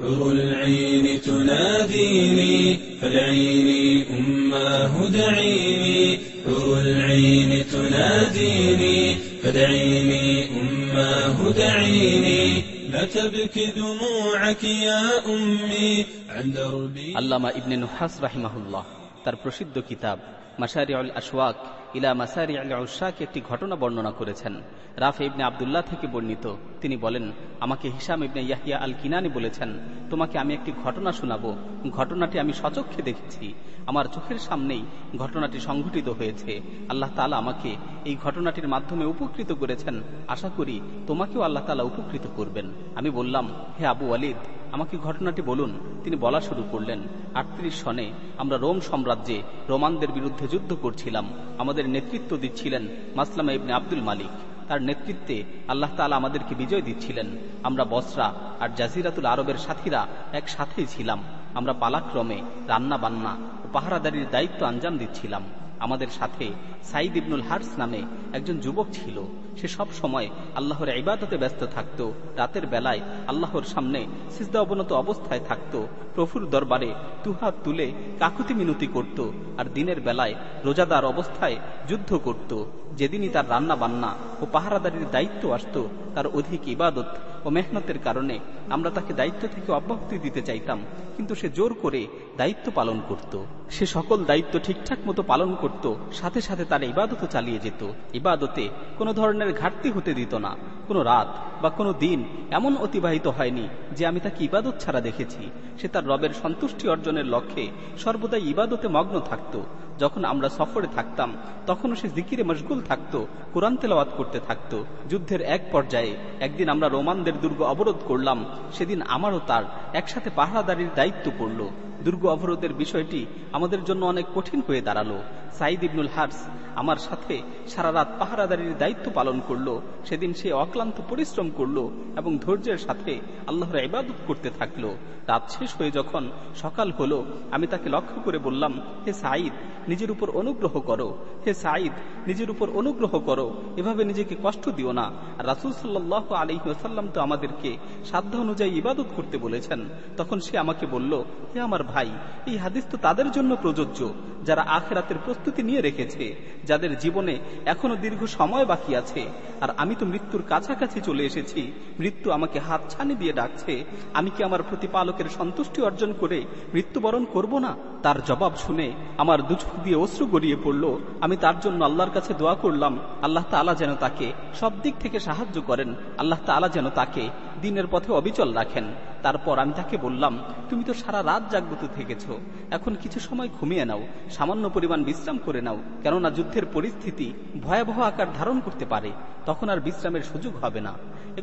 حور العين تناديني فادعيني أماه دعيني حور العين تناديني فادعيني أماه دعيني لا تبكي دموعك يا أمي عن دربي আল্লামা ইবনে নুহাস রাহিমাহুল্লাহ তার প্রসিদ্ধ কিতাব মাসারি আল আশওয়াক ইলা মাসারি আল উশাক একটি ঘটনা বর্ণনা করেছেন। রাফে ইবনে আবদুল্লাহ থেকে বর্ণিত। তিনি বলেন, আমাকে হিসাম ইবনে ইয়াহিয়া আল কিনানি বলেছেন, তোমাকে আমি একটি ঘটনা শোনাবো। ঘটনাটি আমি সচক্ষে দেখেছি। আমার চোখের সামনেই ঘটনাটি সংঘটিত হয়েছে। আল্লাহ তালা আমাকে এই ঘটনাটির মাধ্যমে উপকৃত করেছেন। আশা করি তোমাকেও আল্লাহ তালা উপকৃত করবেন। আমি বললাম, হে আবু আলিদ আমাকে ঘটনাটি বলুন। তিনি বলা শুরু করলেন, আটত্রিশ সনে আমরা রোম সাম্রাজ্যে রোমানদের বিরুদ্ধে যুদ্ধ করছিলাম। আমাদের নেতৃত্ব দিচ্ছিলেন মাসলামা ইবনে আব্দুল মালিক। তার নেতৃত্বে আল্লাহ তালা আমাদেরকে বিজয় দিচ্ছিলেন। আমরা বসরা আর জাজিরাতুল আরবের সাথীরা একসাথেই ছিলাম। আমরা পালাক্রমে রান্না বান্না ও পাহারাদারির দায়িত্ব আঞ্জাম দিচ্ছিলাম। আমাদের সাথে সাইদ ইবনুল হার্স নামে একজন যুবক ছিল। সে সব সময় আল্লাহর ইবাদতে ব্যস্ত থাকত। রাতের বেলায় আল্লাহর সামনে সিজদা অবনত অবস্থায় থাকত। প্রফুর দরবারে তুহাত তুলে কাকুতি মিনতি করত আর দিনের বেলায় রোজাদার অবস্থায় যুদ্ধ করত। যেদিনই তার রান্না বান্না ও পাহারাদারির দায়িত্ব আসত, তার অধিক ইবাদত ও মেহনতের কারণে আমরা তাকে দায়িত্ব থেকে অব্যাহতি দিতে চাইতাম। কিন্তু সে জোর করে দায়িত্ব পালন করত। সে সকল দায়িত্ব ঠিকঠাক মতো পালন করত, সাথে সাথে তার ইবাদতও চালিয়ে যেত। ইবাদতে কোনো ধরনের ঘাটতি হতে দিত না। কোনো রাত বা কোনো দিন এমন অতিবাহিত হয়নি যে আমি তাকে ইবাদত ছাড়া দেখেছি। সে তার রবের সন্তুষ্টি অর্জনের লক্ষ্যে সর্বদাই ইবাদতে মগ্ন থাকত। যখন আমরা সফরে থাকতাম, তখনও সে জিকিরে মশগুল থাকত, কোরআন তেলাওয়াত করতে থাকত। যুদ্ধের এক পর্যায়ে একদিন আমরা রোমানদের দুর্গ অবরোধ করলাম। সেদিন আমারও তার একসাথে পাহারাদারির দায়িত্ব পড়ল। দুর্গ অবরোধের বিষয়টি আমাদের জন্য অনেক কঠিন হয়ে দাঁড়াল। সাইদ ইবনুল হার্স আমার সাথে সারা রাত পাহারাদারির দায়িত্ব পালন করল, সেদিন সে অক্লান্ত পরিশ্রম করল এবং ধৈর্যের সাথে আল্লাহর ইবাদত করতে থাকল। রাত শেষ হয়ে যখন সকাল হলো, আমি তাকে লক্ষ্য করে বললাম, হে সাইদ নিজের উপর অনুগ্রহ করো। হে সাইদ নিজের উপর অনুগ্রহ করো। এভাবে নিজেকে কষ্ট দিও না। রাসুল সাল্লাহ আলহি আসাল্লাম তো আমাদেরকে সাধ্য অনুযায়ী ইবাদত করতে বলেছেন। তখন সে আমাকে বলল, হে আমার ভাই, এই হাদিস তো তাদের জন্য প্রযোজ্য, যারা আখেরাতের প্রস্তুতি নিয়ে রেখেছে, যাদের জীবনে এখনও দীর্ঘ সময় বাকি আছে। আর আমি তো মৃত্যুর কাছাকাছি চলে এসেছি, মৃত্যু আমাকে হাত ছানি দিয়ে ডাকছে, আমি কি আমার প্রতিপালকের সন্তুষ্টি অর্জন করে মৃত্যুবরণ করব না? তার জবাব শুনে আমার দুচোখ দিয়ে অশ্রু গড়িয়ে পড়ল, আমি তার জন্য আল্লাহর কাছে দোয়া করলাম, আল্লাহ তালা যেন তাকে সব দিক থেকে সাহায্য করেন, আল্লাহ তালা যেন তাকে দিনের পথে অবিচল রাখেন। তারপর আমি তাকে বললাম, তুমি তো সারা রাত জাগ্রত থেকেছ। এখন কিছু সময় ঘুমিয়ে নাও, সামান্য পরিমাণ বিশ্রাম করে নাও, কেননা যুদ্ধের পরিস্থিতি ভয়াবহ আকার ধারণ করতে পারে। তখন আর বিশ্রামের সুযোগ হবে না।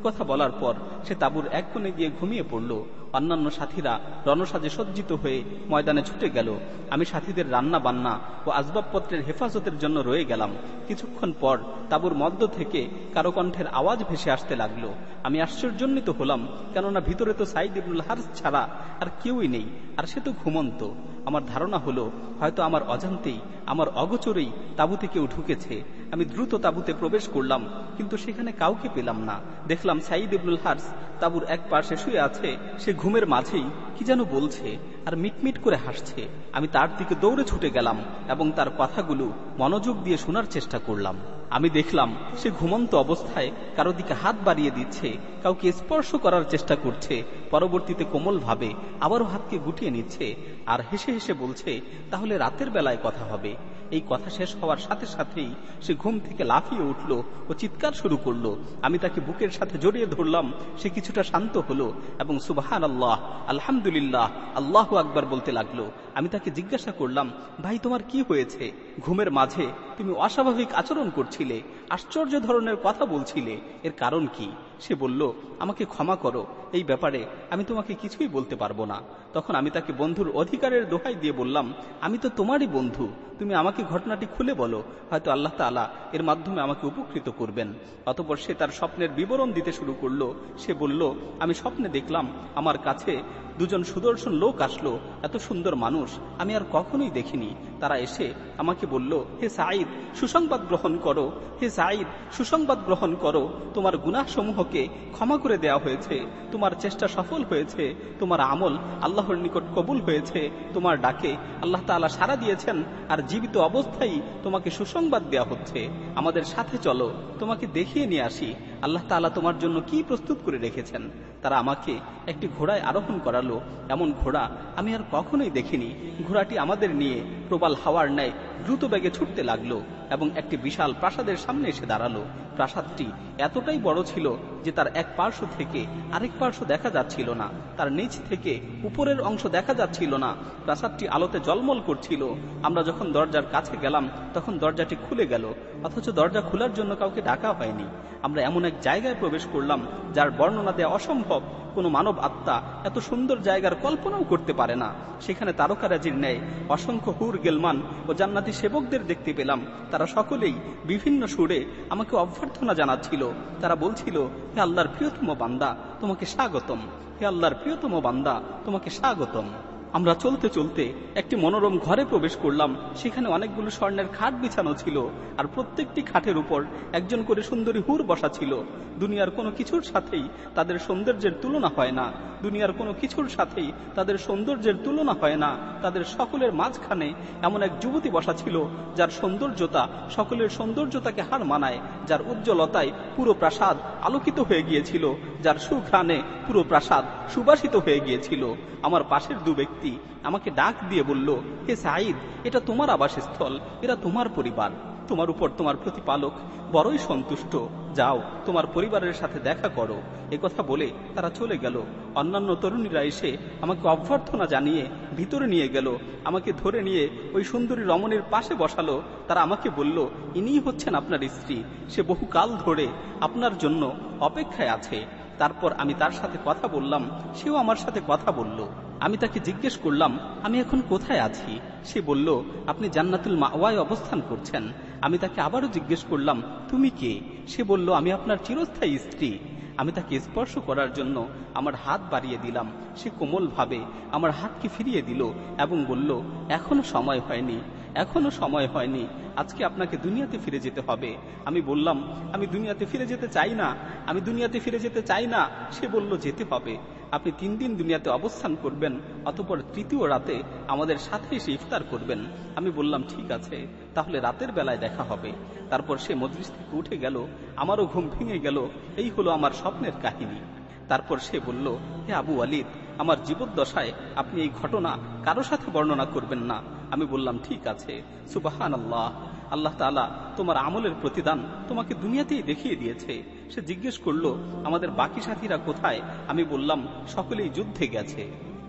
কথা বলার পর সে তাবুর এক কোণে গিয়ে ঘুমিয়ে পড়ল। অন্যান্য সাথীরা রণসাজে সজ্জিত হয়ে ময়দানে ছুটে গেল। আমি সাথীদের রান্না বান্না ও আসবাবপত্রের হেফাজতের জন্য রয়ে গেলাম। কিছুক্ষণ পর তাবুর মধ্য থেকে কারও কণ্ঠের আওয়াজ ভেসে আসতে লাগল। আমি আশ্চর্যান্বিত হলাম, কেননা ভিতরে তো সাইদ ইবনুল হার্স ছাড়া আর কেউই নেই, আর সে তো ঘুমন্ত। আমার ধারণা হলো, হয়তো আমার অজান্তেই, আমার অগোচরেই তাবুতে কেউ ঢুকেছে। আমি দ্রুত তাবুতে প্রবেশ করলাম, কিন্তু সেখানে কাউকে পেলাম না। দেখলাম সাইদ ইবনুল হার্স তাবুর এক পাশে শুয়ে আছে, সে ঘুমের মাঝেই কি যেন বলছে আর মিটমিট করে হাসছে। আমি তার দিকে দৌড়ে ছুটে গেলাম এবং তার কথাগুলো মনোযোগ দিয়ে শোনার চেষ্টা করলাম। আমি দেখলাম সে ঘুমন্ত অবস্থায় কারও দিকে হাত বাড়িয়ে দিচ্ছে, কাউকে স্পর্শ করার চেষ্টা করছে, পরবর্তীতে কোমল ভাবে আবারও হাতকে গুটিয়ে নিচ্ছে আর হেসে হেসে বলছে, তাহলে রাতের বেলায় কথা হবে। এই কথা শেষ হওয়ার সাথে সাথেই সে ঘুম থেকে লাফিয়ে উঠল ও চিৎকার শুরু করল। আমি তাকে বুকের সাথে জড়িয়ে ধরলাম, সে কিছুটা শান্ত হলো এবং সুবাহান আল্লাহ আলহামদুলিল্লাহ, আল্লাহ আকবার বলতে লাগল। আমি তাকে জিজ্ঞাসা করলাম, ভাই, তোমার কি হয়েছে? ঘুমের মাঝে তুমি অস্বাভাবিক আচরণ করছিলে আশ্চর্য ধরনের কথা বলছিলে। এর কারণ কি? সে বলল, আমাকে ক্ষমা করো, এই ব্যাপারে আমি তোমাকে কিছুই বলতে পারব না। তখন আমি তাকে বন্ধুর অধিকারের দোহাই দিয়ে বললাম, আমি তো তোমারই বন্ধু, তুমি আমাকে ঘটনাটি খুলে বলো, হয়তো আল্লাহ তালা এর মাধ্যমে আমাকে উপকৃত করবেন। অতপর সে তার স্বপ্নের বিবরণ দিতে শুরু করল, সে বলল, আমি স্বপ্নে দেখলাম, আমার কাছে দুজন সুদর্শন লোক আসলো, এত সুন্দর মানুষ, আমি আর কখনোই দেখিনি। তারা এসে আমাকে বলল, হে সাঈদ, সুসংবাদ গ্রহণ করো, হে সাঈদ, সুসংবাদ গ্রহণ করো, তোমার গুনাহ সমূহকে ক্ষমা করে দেয়া হয়েছে। তোমার চেষ্টা সফল হয়েছে। তোমার আমল আল্লাহর নিকট কবুল হয়েছে। তোমার ডাকে আল্লাহ তাআলা সাড়া দিয়েছেন আর জীবিত অবস্থায় তোমাকে সুসংবাদ দেয়া হচ্ছে। আমাদের সাথে চলো, তোমাকে দেখিয়ে নিয়ে আসি। আল্লাহ তাআলা তোমার জন্য কি প্রস্তুত করে রেখেছেন? তারা আমাকে একটি ঘোড়ায় আরোহণ করালো। এমন ঘোড়া আমি আর কখনোই দেখিনি। ঘোড়াটি আমাদের নিয়ে প্রবাল হাওয়ার ন্যায় দ্রুত বেগে ছুটতে লাগল এবং একটি বিশাল প্রাসাদের সামনে এসে দাঁড়াল। প্রাসাদটি এতটাই বড় ছিল যে তার এক পার্শ্ব থেকে আরেক পার্শ্ব দেখা যাচ্ছিল না। তার নিচ থেকে উপরের অংশ দেখা যাচ্ছিল না। প্রাসাদটি আলোতে জলমল করছিল। আমরা যখন দরজার কাছে গেলাম, তখন দরজাটি খুলে গেল, অথচ দরজা খোলার জন্য কাউকে ডাকা হয়নি। আমরা এমন এক জায়গায় প্রবেশ করলাম, যার বর্ণনা দেওয়া অসম্ভব। কোনো মানব আত্মা এত সুন্দর জায়গার কল্পনাও করতে পারে না। সেখানে তারকারাজির ন্যায় অসংখ্য হুর, গেলমান ও জান্নাতি সেবকদের দেখতে পেলাম। তারা সকলেই বিভিন্ন সুরে আমাকে অভ্যর্থনা জানাচ্ছিল। তারা বলছিল, হে আল্লাহর প্রিয়তম বান্দা, তোমাকে স্বাগতম। হে আল্লাহর প্রিয়তম বান্দা, তোমাকে স্বাগতম। আমরা চলতে চলতে একটি মনোরম ঘরে প্রবেশ করলাম। সেখানে অনেকগুলো স্বর্ণের খাট বিছানো ছিল আর প্রত্যেকটি খাটের উপর একজন করে সুন্দরী হুর বসা ছিল। দুনিয়ার কোনো কিছুর সাথেই তাদের সৌন্দর্যের তুলনা হয় না। দুনিয়ার কোনো কিছুর সাথেই তাদের সৌন্দর্যের তুলনা হয় না। তাদের সকলের মাঝখানে এমন এক যুবতী বসা ছিল, যার সৌন্দর্যতা সকলের সৌন্দর্যতাকে হার মানায়, যার উজ্জ্বলতায় পুরো প্রাসাদ আলোকিত হয়ে গিয়েছিল, যার সুঘ্রাণে পুরো প্রাসাদ সুবাসিত হয়ে গিয়েছিল। আমার পাশের দু ব্যক্তি আমাকে ডাক দিয়ে বলল, হে সাঈদ, এটা তোমার আবাসস্থল এরা তোমার পরিবার। তোমার উপর তোমার প্রতিপালক বড়ই সন্তুষ্ট। যাও, তোমার পরিবারের সাথে দেখা করো। কথা বলে তারা চলে গেল। অন্যান্য তরুণীরা এসে আমাকে অভ্যর্থনা জানিয়ে ভিতরে নিয়ে গেল, আমাকে ধরে নিয়ে ওই সুন্দরী রমণীর পাশে বসালো। তারা আমাকে বলল, ইনিই হচ্ছেন আপনার স্ত্রী, সে বহু কাল ধরে আপনার জন্য অপেক্ষায় আছে। তারপর আমি তার সাথে কথা বললাম, সেও আমার সাথে কথা বলল। আমি তাকে জিজ্ঞেস করলাম, আমি এখন কোথায় আছি? সে বলল, আপনি জান্নাতুল মাওয়ায় অবস্থান করছেন। আমি তাকে আবারও জিজ্ঞেস করলাম, তুমি কে? সে বলল, আমি আপনার চিরস্থায়ী স্ত্রী। আমি তাকে স্পর্শ করার জন্য আমার হাত বাড়িয়ে দিলাম। সে কোমলভাবে আমার হাতকে ফিরিয়ে দিল এবং বলল, এখনও সময় হয়নি। এখনও সময় হয়নি। আজকে আপনাকে দুনিয়াতে ফিরে যেতে হবে। আমি বললাম, আমি দুনিয়াতে ফিরে যেতে চাই না। আমি দুনিয়াতে ফিরে যেতে চাই না। সে বলল, যেতে হবে। আপনি তিন দিন দুনিয়াতে অবস্থান করবেন, অতপর তৃতীয় রাতে আমাদের সাথে এসে ইফতার করবেন। আমি বললাম, ঠিক আছে। তাহলে রাতের বেলায় দেখা হবে। তারপর সে মজলিস থেকে উঠে গেল। আমারও ঘুম ভেঙে গেল। এই হলো আমার স্বপ্নের কাহিনী। তারপর সে বলল, হে আবু আলিদ আমার জীবদ্দশায় আপনি এই ঘটনা কারও সাথে বর্ণনা করবেন না। আমি বললাম, ঠিক আছে সুবাহান আল্লাহ আল্লাহ তালা তোমার আমলের প্রতিদান তোমাকে দুনিয়াতেই দেখিয়ে দিয়েছে। সে জিজ্ঞেস করল, আমাদের বাকি সাথীরা কোথায়? আমি বললাম, সকলেই যুদ্ধে গেছে।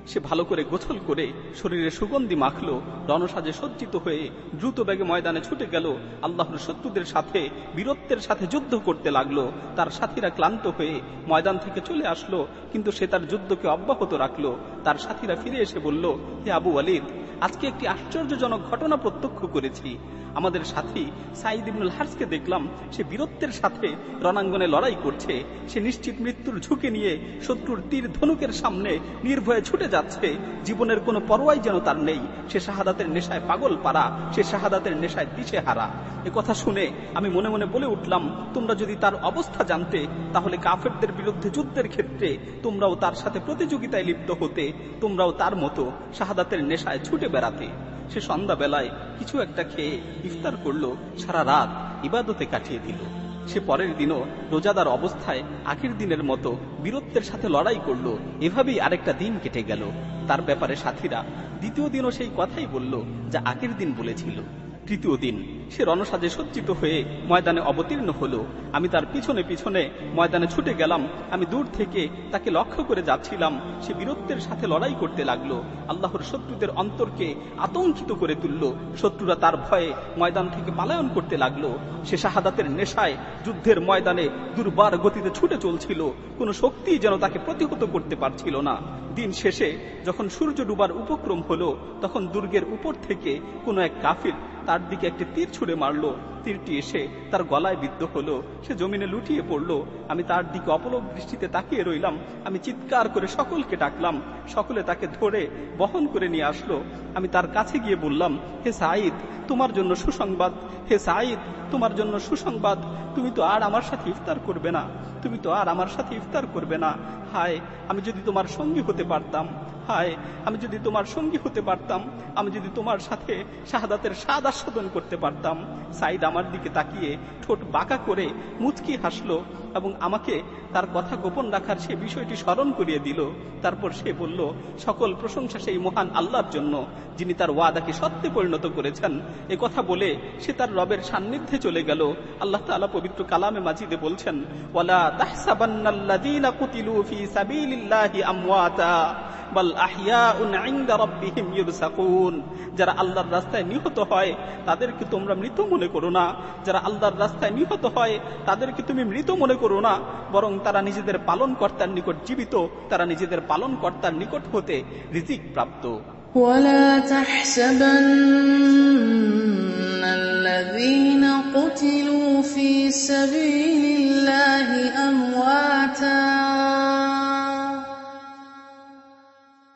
সে ভালো করে গোছল করে শরীরে সুগন্ধি মাখলো, রণসাজে সজ্জিত হয়ে দ্রুত বেগে ময়দানে ছুটে গেল। আল্লাহর শত্রুদের সাথে, বীরত্বের সাথে যুদ্ধ করতে লাগল। তার সাথীরা ক্লান্ত হয়ে ময়দান থেকে চলে আসলো, কিন্তু সে তার যুদ্ধকে অব্যাহত রাখল। তার সাথীরা ফিরে এসে বলল, হে আবু আলিদ আজকে একটি আশ্চর্যজনক ঘটনা প্রত্যক্ষ করেছি। আমাদের সাথী সাইদ ইবনুল হার্সকে দেখলাম, সে বীরত্বের সাথে রণাঙ্গনে লড়াই করছে। সে নিশ্চিত মৃত্যুর ঝুঁকে নিয়ে শত্রুর তীর ধনুকের সামনে নির্ভয়ে ছুটে যাচ্ছে। জীবনের কোনো পরোয়াই যেন তার নেই, সে শাহাদাতের নেশায় পাগল পারা সে শাহাদাতের নেশায় দিশে হারা। এ কথা শুনে আমি মনে মনে বলে উঠলাম, তোমরা যদি তার অবস্থা জানতে, তাহলে কাফেরদের বিরুদ্ধে যুদ্ধের ক্ষেত্রে তোমরাও তার সাথে প্রতিযোগিতায় লিপ্ত হতে, তোমরাও তার মতো শাহাদাতের নেশায় ছুটে বেড়াতে। সে সন্ধ্যাবেলায় কিছু একটা খেয়ে ইফতার করল, সারা রাত ইবাদতে কাটিয়ে দিল। সে পরের দিনও রোজাদার অবস্থায় আগের দিনের মতো বীরত্বের সাথে লড়াই করল। এভাবেই আরেকটা দিন কেটে গেল। তার ব্যাপারে সাথীরা দ্বিতীয় দিনও সেই কথাই বলল যা আগের দিন বলেছিল। তৃতীয় দিন সে রণসাজে সজ্জিত হয়ে ময়দানে অবতীর্ণ হলো। আমি তার পিছনে পিছনে ময়দানে ছুটে গেলাম। আমি দূর থেকে তাকে লক্ষ্য করে যাচ্ছিলাম। সে বীরত্বের সাথে লড়াই করতে লাগল। আল্লাহর শত্রুদের অন্তরকে আতঙ্কিত করে তুলল। শত্রুরা তার ভয়ে ময়দান থেকে পালায়ন করতে লাগল। সে শাহাদাতের নেশায় যুদ্ধের ময়দানে দুর্বার গতিতে ছুটে চলছিল। কোনো শক্তি যেন তাকে প্রতিহত করতে পারছিল না। দিন শেষে যখন সূর্য ডুবার উপক্রম হলো, তখন দুর্গের উপর থেকে কোনো এক কাফির তার দিকে একটি তীর ছুঁড়ে মারল, তীরটি এসে তার গলায় বিদ্ধ হলো, সে জমিনে লুটিয়ে পড়ল, আমি তার দিকে অপলক দৃষ্টিতে তাকিয়ে রইলাম, আমি চিৎকার করে সকলকে ডাকলাম, সকলে তাকে ধরে বহন করে নিয়ে আসলো, আমি তার কাছে গিয়ে বললাম, হে সাঈদ, তোমার জন্য সুসংবাদ, হে সাঈদ, তোমার জন্য সুসংবাদ, তুমি তো আর আমার সাথে ইফতার করবে না, তুমি তো আর আমার সাথে ইফতার করবে না, হায়, আমি যদি তোমার সঙ্গী হতে পারতাম, হায়, আমি যদি তোমার সঙ্গী হতে পারতাম, আমি যদি তোমার সাথে শাহাদাতের স্বাদ আস্বাদন করতে পারতাম সাইদ আমার দিকে তাকিয়ে ঠোঁট বাঁকা করে মুচকি হাসলো এবং আমাকে তার কথা গোপন রাখার সে বিষয়টি স্মরণ করিয়ে দিল। তারপর সে বলল, সকল প্রশংসা সেই মহান আল্লাহর জন্য, যিনি তার ওয়াদাকে সত্যে পরিণত করেছেন। এ কথা বলে সে তার রবের সান্নিধ্যে চলে গেল। আল্লাহ তাআলা পবিত্র কালামে মাজিদে বলছেন, ওয়ালা তাহসাবান্নাল্লাযীনা কুতিলু ফী সাবিলিল্লাহি আমওয়াতা। বাল আহিয়াউন ইনদা রাব্বিহিম ইউরসাকুন যারা আল্লাহর রাস্তায় নিহত হয় তাদেরকে তোমরা মৃত মনে করো না যারা আল্লাহর রাস্তায় নিহত হয় তাদেরকে তুমি মৃত মনে করো না বরং তারা নিজেদের পালন কর্তার নিকট জীবিত তারা নিজেদের পালন কর্তার নিকট হতে রিজিক প্রাপ্ত ولا تحسبن الذين قتلوا في سبيل الله أمواتا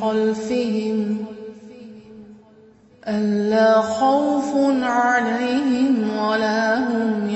خلفهم ألا خوف عليهم ولا هم